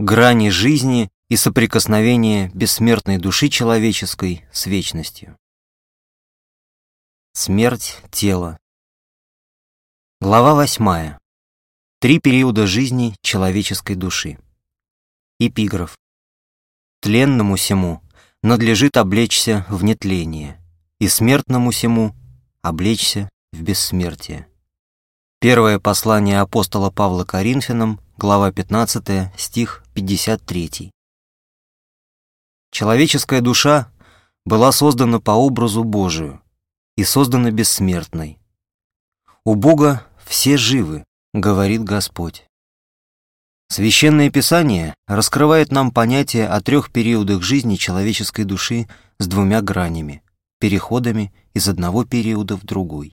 грани жизни и соприкосновение бессмертной души человеческой с вечностью. Смерть тела. Глава восьмая. Три периода жизни человеческой души. Эпиграф. Тленному сему надлежит облечься в нетление, и смертному сему облечься в бессмертие. Первое послание апостола Павла Коринфянам, глава 15, стих 53. Человеческая душа была создана по образу Божию и создана бессмертной. У Бога все живы, говорит Господь. Священное Писание раскрывает нам понятие о трех периодах жизни человеческой души с двумя гранями, переходами из одного периода в другой.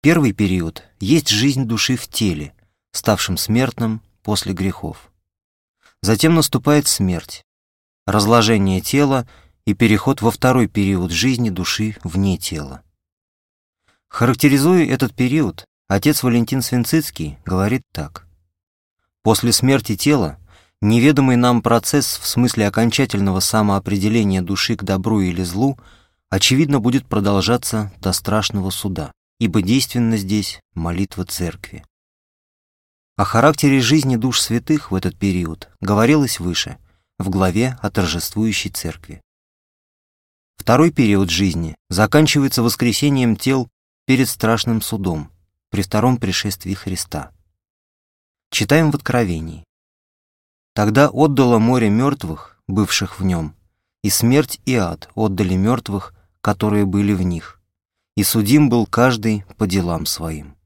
Первый период есть жизнь души в теле, ставшем смертным после грехов. Затем наступает смерть, разложение тела и переход во второй период жизни души вне тела. Характеризуя этот период, отец Валентин Свинцицкий говорит так. После смерти тела неведомый нам процесс в смысле окончательного самоопределения души к добру или злу очевидно будет продолжаться до страшного суда, ибо действенна здесь молитва церкви. О характере жизни душ святых в этот период говорилось выше – в главе о торжествующей церкви. Второй период жизни заканчивается воскресением тел перед страшным судом при втором пришествии Христа. Читаем в Откровении. «Тогда отдало море мертвых, бывших в нем, и смерть и ад отдали мертвых, которые были в них, и судим был каждый по делам своим».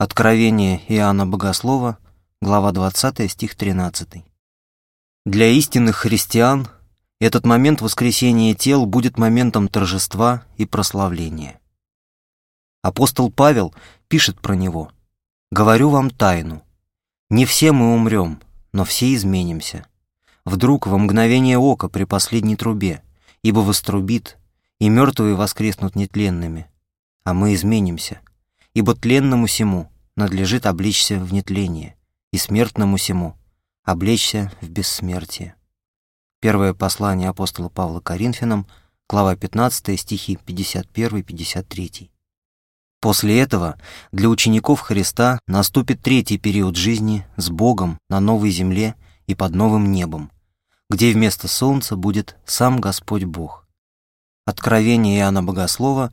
Откровение Иоанна Богослова, глава 20, стих 13. Для истинных христиан этот момент воскресения тел будет моментом торжества и прославления. Апостол Павел пишет про него «Говорю вам тайну. Не все мы умрем, но все изменимся. Вдруг во мгновение ока при последней трубе, ибо вострубит, и мертвые воскреснут нетленными, а мы изменимся, ибо тленному сему надлежит обличься в нетление, и смертному сему облечься в бессмертие. Первое послание апостола Павла Коринфянам, глава 15, стихи 51-53. После этого для учеников Христа наступит третий период жизни с Богом на новой земле и под новым небом, где вместо солнца будет сам Господь Бог. Откровение Иоанна Богослова,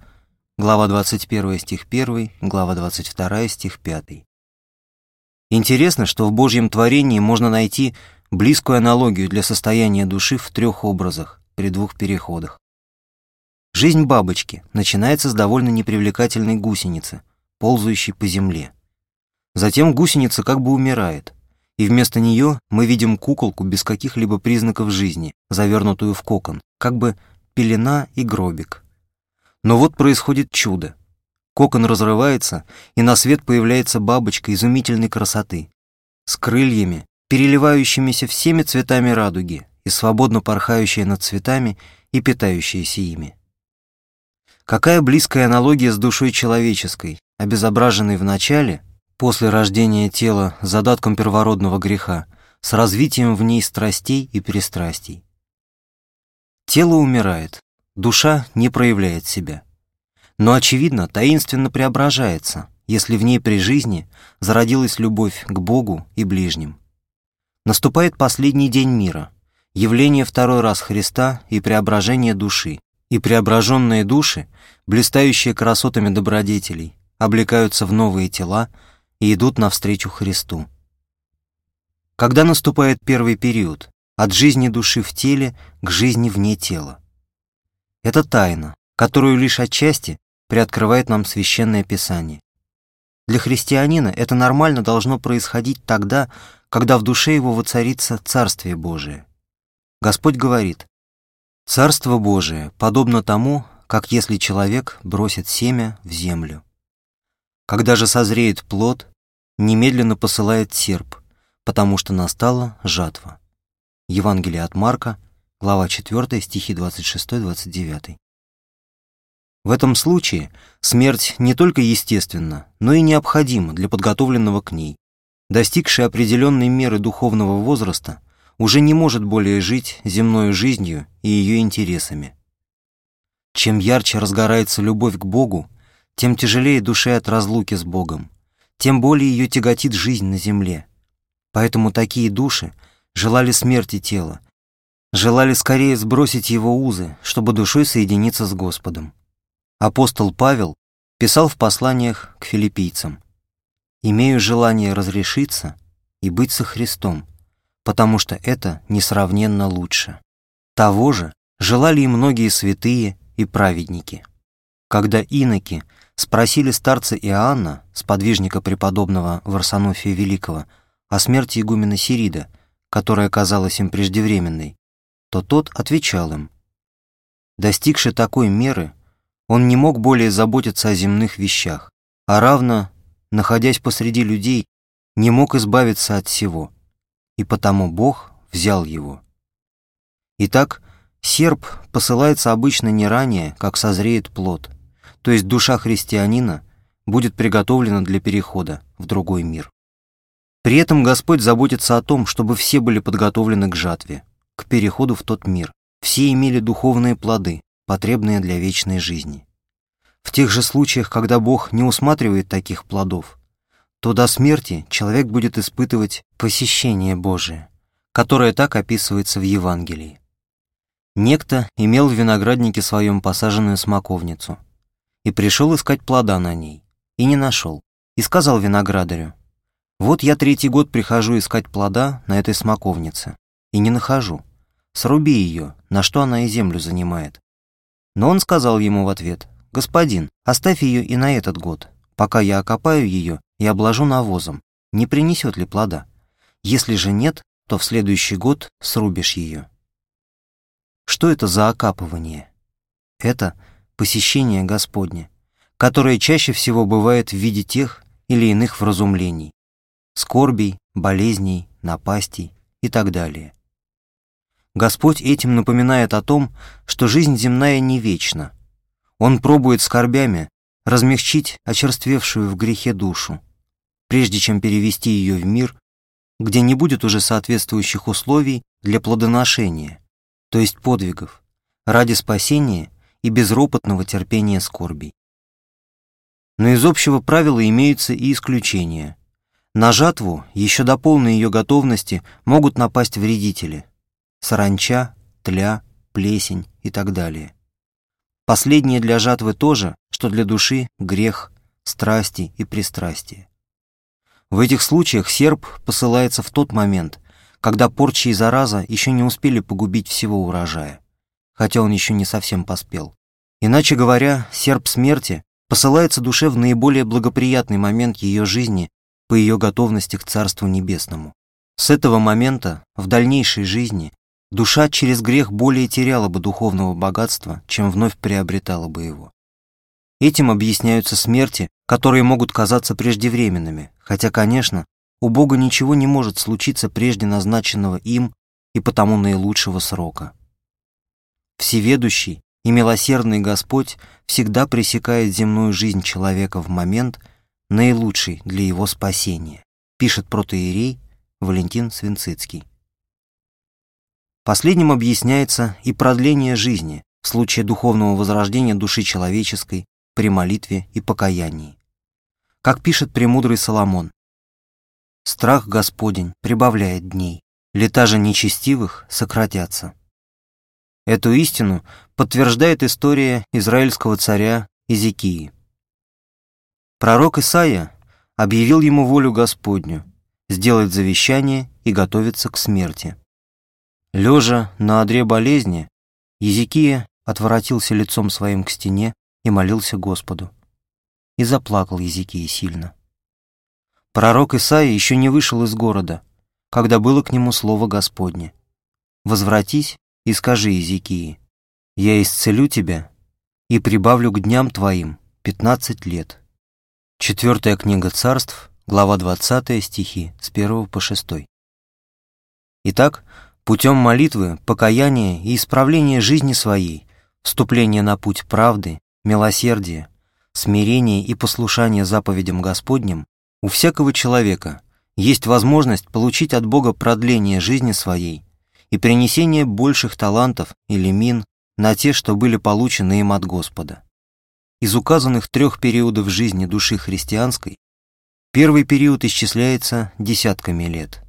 глава 21 стих 1, глава 22 стих 5. Интересно, что в Божьем творении можно найти близкую аналогию для состояния души в трех образах при двух переходах. Жизнь бабочки начинается с довольно непривлекательной гусеницы, ползающей по земле. Затем гусеница как бы умирает, и вместо нее мы видим куколку без каких-либо признаков жизни, завернутую в кокон, как бы пелена и гробик. Но вот происходит чудо. Кокон разрывается, и на свет появляется бабочка изумительной красоты, с крыльями, переливающимися всеми цветами радуги и свободно порхающая над цветами и питающаяся ими. Какая близкая аналогия с душой человеческой, обезображенной в начале, после рождения тела задатком первородного греха, с развитием в ней страстей и перестрастий. Тело умирает, душа не проявляет себя но, очевидно, таинственно преображается, если в ней при жизни зародилась любовь к Богу и ближним. Наступает последний день мира, явление второй раз Христа и преображение души, и преображенные души, блистающие красотами добродетелей, облекаются в новые тела и идут навстречу Христу. Когда наступает первый период, от жизни души в теле к жизни вне тела? Это тайна, которую лишь отчасти приоткрывает нам священное писание. Для христианина это нормально должно происходить тогда, когда в душе его воцарится Царствие Божие. Господь говорит, «Царство Божие подобно тому, как если человек бросит семя в землю. Когда же созреет плод, немедленно посылает серп, потому что настала жатва». Евангелие от Марка, глава 4, стихи 26-29. В этом случае смерть не только естественна, но и необходима для подготовленного к ней. достигший определенной меры духовного возраста, уже не может более жить земной жизнью и ее интересами. Чем ярче разгорается любовь к Богу, тем тяжелее душе от разлуки с Богом, тем более ее тяготит жизнь на земле. Поэтому такие души желали смерти тела, желали скорее сбросить его узы, чтобы душой соединиться с Господом. Апостол Павел писал в посланиях к филиппийцам «Имею желание разрешиться и быть со Христом, потому что это несравненно лучше». Того же желали и многие святые и праведники. Когда иноки спросили старца Иоанна, сподвижника преподобного Варсонофия Великого, о смерти игумена Сирида, которая казалась им преждевременной, то тот отвечал им. Достигши такой меры, он не мог более заботиться о земных вещах, а равно, находясь посреди людей, не мог избавиться от всего, и потому Бог взял его. Итак, серп посылается обычно не ранее, как созреет плод, то есть душа христианина будет приготовлена для перехода в другой мир. При этом Господь заботится о том, чтобы все были подготовлены к жатве, к переходу в тот мир. Все имели духовные плоды, потребные для вечной жизни. В тех же случаях, когда Бог не усматривает таких плодов, то до смерти человек будет испытывать посещение Божие, которое так описывается в Евангелии. Некто имел в винограднике своем посаженную смоковницу и пришел искать плода на ней, и не нашел, и сказал виноградарю, вот я третий год прихожу искать плода на этой смоковнице, и не нахожу. Сруби ее, на что она и землю занимает. Но он сказал ему в ответ, «Господин, оставь ее и на этот год, пока я окопаю ее и обложу навозом, не принесет ли плода? Если же нет, то в следующий год срубишь ее». Что это за окапывание? Это посещение Господне, которое чаще всего бывает в виде тех или иных вразумлений, скорбей, болезней, напастей и так далее. Господь этим напоминает о том, что жизнь земная не вечна. Он пробует скорбями размягчить очерствевшую в грехе душу, прежде чем перевести ее в мир, где не будет уже соответствующих условий для плодоношения, то есть подвигов, ради спасения и безропотного терпения скорбей. Но из общего правила имеются и исключения – на жатву, еще до полной ее готовности, могут напасть вредители – саранча, тля, плесень и так далее. Последнее для жатвы то же, что для души – грех, страсти и пристрастие. В этих случаях серп посылается в тот момент, когда порча и зараза еще не успели погубить всего урожая, хотя он еще не совсем поспел. Иначе говоря, серп смерти посылается душе в наиболее благоприятный момент ее жизни по ее готовности к Царству Небесному. С этого момента в дальнейшей жизни душа через грех более теряла бы духовного богатства, чем вновь приобретала бы его. Этим объясняются смерти, которые могут казаться преждевременными, хотя, конечно, у Бога ничего не может случиться прежде назначенного им и потому наилучшего срока. Всеведущий и милосердный Господь всегда пресекает земную жизнь человека в момент, наилучший для его спасения, пишет протоиерей Валентин Свинцицкий. Последним объясняется и продление жизни в случае духовного возрождения души человеческой при молитве и покаянии. Как пишет премудрый Соломон, «Страх Господень прибавляет дней, лета же нечестивых сократятся». Эту истину подтверждает история израильского царя Изикии. Пророк Исаия объявил ему волю Господню, сделать завещание и готовиться к смерти. Лежа на одре болезни, Езекия отворотился лицом своим к стене и молился Господу. И заплакал Езекия сильно. Пророк Исаия еще не вышел из города, когда было к нему слово Господне. «Возвратись и скажи Езекии, я исцелю тебя и прибавлю к дням твоим пятнадцать лет». Четвертая книга царств, глава 20, стихи с 1 по 6. Итак, путем молитвы, покаяния и исправления жизни своей, вступления на путь правды, милосердия, смирения и послушания заповедям Господним, у всякого человека есть возможность получить от Бога продление жизни своей и принесение больших талантов или мин на те, что были получены им от Господа. Из указанных трех периодов жизни души христианской первый период исчисляется десятками лет.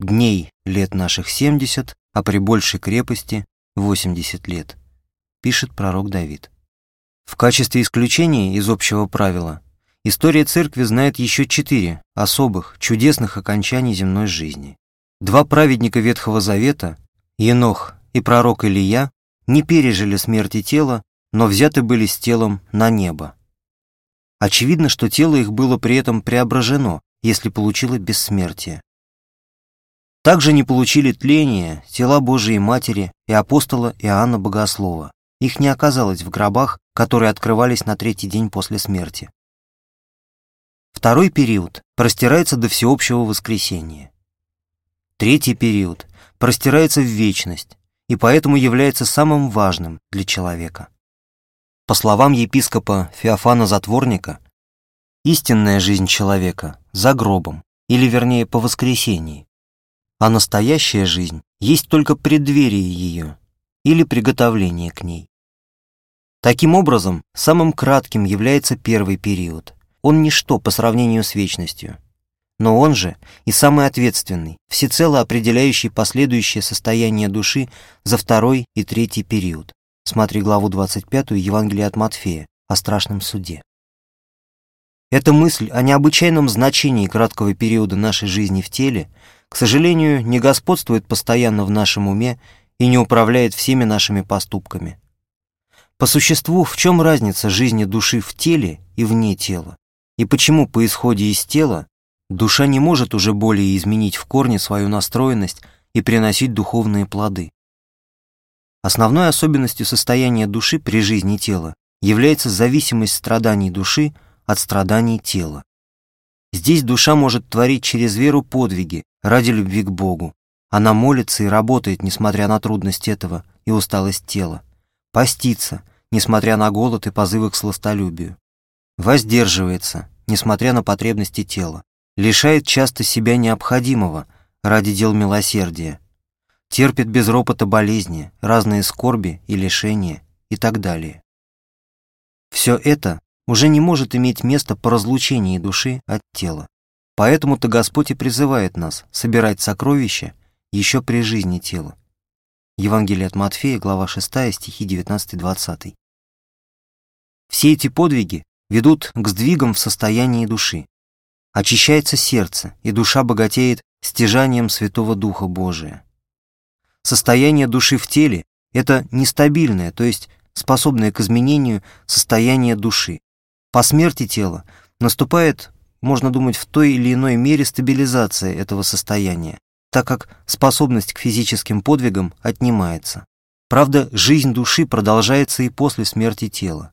Дней лет наших 70, а при большей крепости 80 лет, пишет пророк Давид. В качестве исключения из общего правила история церкви знает еще четыре особых, чудесных окончаний земной жизни. Два праведника Ветхого Завета, Енох и пророк Илия, не пережили смерти тела, но взяты были с телом на небо. Очевидно, что тело их было при этом преображено, если получило бессмертие. Также не получили тление тела Божией Матери и апостола Иоанна Богослова. Их не оказалось в гробах, которые открывались на третий день после смерти. Второй период простирается до всеобщего воскресения. Третий период простирается в вечность и поэтому является самым важным для человека. По словам епископа Феофана Затворника, истинная жизнь человека за гробом, или вернее по воскресении, а настоящая жизнь есть только преддверие ее или приготовление к ней. Таким образом, самым кратким является первый период. Он ничто по сравнению с вечностью. Но он же и самый ответственный, всецело определяющий последующее состояние души за второй и третий период. Смотри главу 25 Евангелия от Матфея о страшном суде. Эта мысль о необычайном значении краткого периода нашей жизни в теле – к сожалению, не господствует постоянно в нашем уме и не управляет всеми нашими поступками. По существу, в чем разница жизни души в теле и вне тела? И почему по исходе из тела душа не может уже более изменить в корне свою настроенность и приносить духовные плоды? Основной особенностью состояния души при жизни тела является зависимость страданий души от страданий тела. Здесь душа может творить через веру подвиги ради любви к Богу. Она молится и работает, несмотря на трудность этого и усталость тела. Постится, несмотря на голод и позывы к сластолюбию. Воздерживается, несмотря на потребности тела. Лишает часто себя необходимого ради дел милосердия. Терпит без ропота болезни, разные скорби и лишения и так далее. Все это уже не может иметь места по разлучении души от тела. Поэтому-то Господь и призывает нас собирать сокровища еще при жизни тела. Евангелие от Матфея, глава 6, стихи 19-20. Все эти подвиги ведут к сдвигам в состоянии души. Очищается сердце, и душа богатеет стяжанием Святого Духа Божия. Состояние души в теле – это нестабильное, то есть способное к изменению состояние души, по смерти тела наступает, можно думать, в той или иной мере стабилизация этого состояния, так как способность к физическим подвигам отнимается. Правда, жизнь души продолжается и после смерти тела.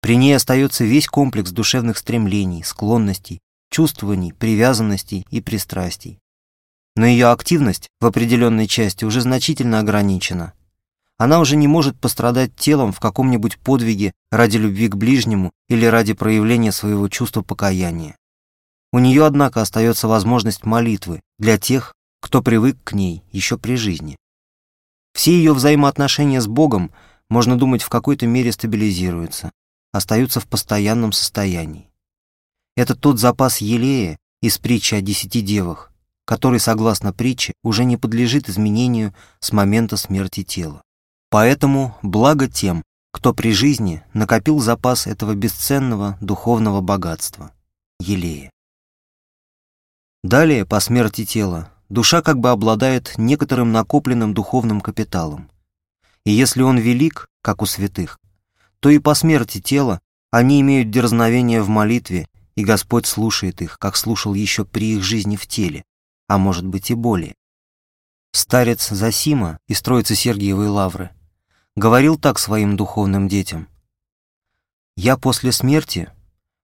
При ней остается весь комплекс душевных стремлений, склонностей, чувствований, привязанностей и пристрастий. Но ее активность в определенной части уже значительно ограничена, она уже не может пострадать телом в каком-нибудь подвиге ради любви к ближнему или ради проявления своего чувства покаяния. У нее, однако, остается возможность молитвы для тех, кто привык к ней еще при жизни. Все ее взаимоотношения с Богом, можно думать, в какой-то мере стабилизируются, остаются в постоянном состоянии. Это тот запас елея из притчи о десяти девах, который, согласно притче, уже не подлежит изменению с момента смерти тела. Поэтому благо тем, кто при жизни накопил запас этого бесценного духовного богатства – елея. Далее, по смерти тела, душа как бы обладает некоторым накопленным духовным капиталом. И если он велик, как у святых, то и по смерти тела они имеют дерзновение в молитве, и Господь слушает их, как слушал еще при их жизни в теле, а может быть и более. Старец Засима из Троицы Сергиевой Лавры говорил так своим духовным детям. «Я после смерти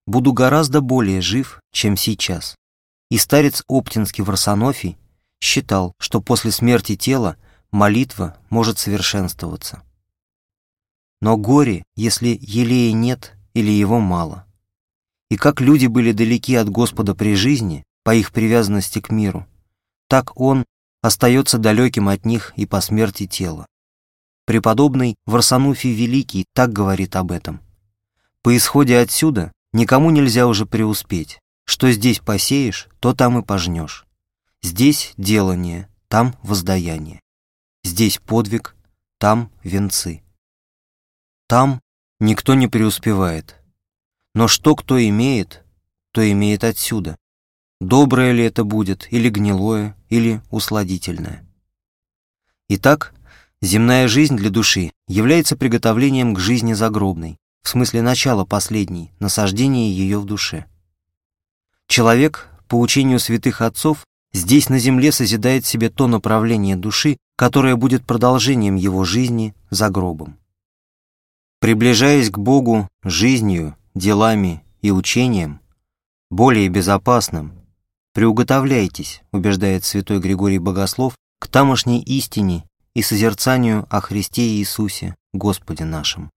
буду гораздо более жив, чем сейчас». И старец Оптинский в Росонофий считал, что после смерти тела молитва может совершенствоваться. Но горе, если елея нет или его мало. И как люди были далеки от Господа при жизни, по их привязанности к миру, так он остается далеким от них и по смерти тела. Преподобный Варсануфий Великий так говорит об этом. По исходе отсюда никому нельзя уже преуспеть. Что здесь посеешь, то там и пожнешь. Здесь делание, там воздаяние. Здесь подвиг, там венцы. Там никто не преуспевает. Но что кто имеет, то имеет отсюда. Доброе ли это будет, или гнилое, или усладительное. Итак, земная жизнь для души является приготовлением к жизни загробной, в смысле начала последней, насаждения ее в душе. Человек, по учению святых отцов, здесь на земле созидает себе то направление души, которое будет продолжением его жизни за гробом. Приближаясь к Богу жизнью, делами и учением, более безопасным, приуготовляйтесь, убеждает святой Григорий Богослов, к тамошней истине и созерцанию о Христе Иисусе, Господе нашем.